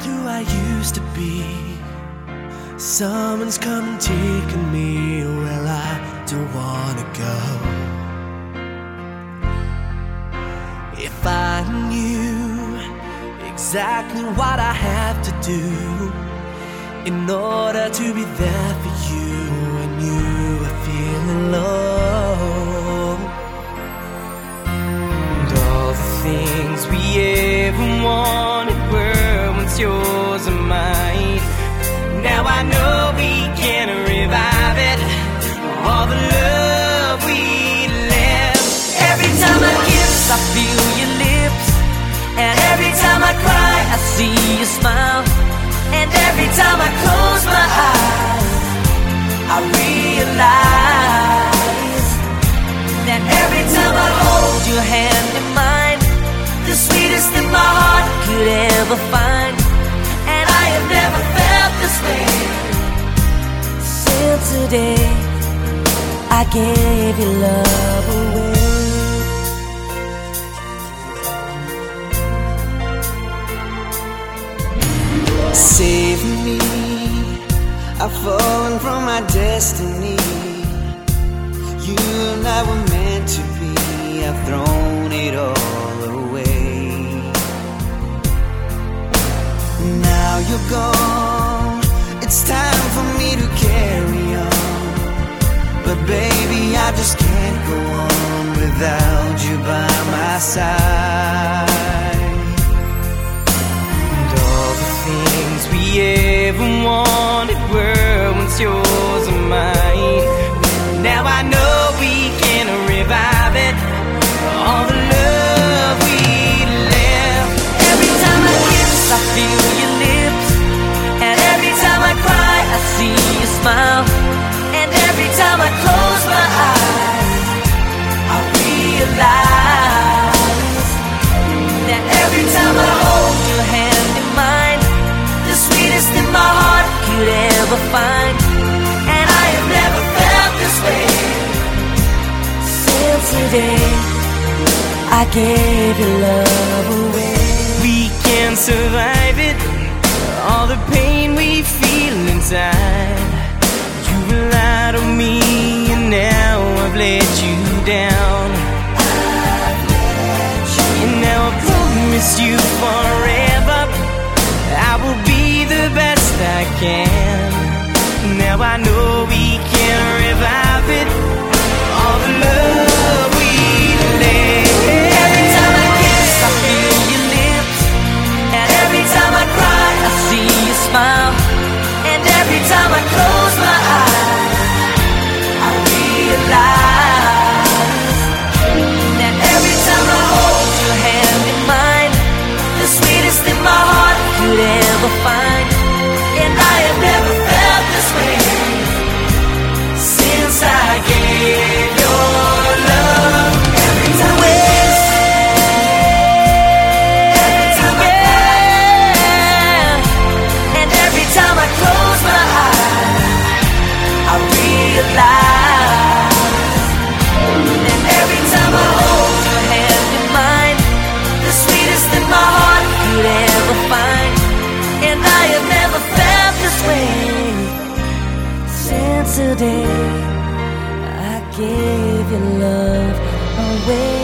not who I used to be. Someone's come and taken me where I don't wanna go. If I knew exactly what I have to do in order to be there for you when you are feeling low, and all the things we ever wanted. Realize that every time I hold your hand in mine, the sweetest thing my heart could ever find. And I have never felt this way since I gave your love away. Save me, I've fallen from my destiny. You and I were meant to be, I've thrown it all away. Now you're gone, it's time for me to carry on. But baby, I just can't go on without you by my side. And all the things we ever wanted time I close my eyes, I realize that every time I hold your hand in mine, the sweetest thing my heart could ever find. And I have never felt this way since the day I gave your love away. We can survive it, all the pain we feel inside. Down. And now I promise you forever I will be the best I can. Now I know we can revive it. All the love we left. Every time I kiss, I feel your lips. And every time I cry, I see you smile. And every time I close day I gave your love away.